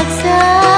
terpaksa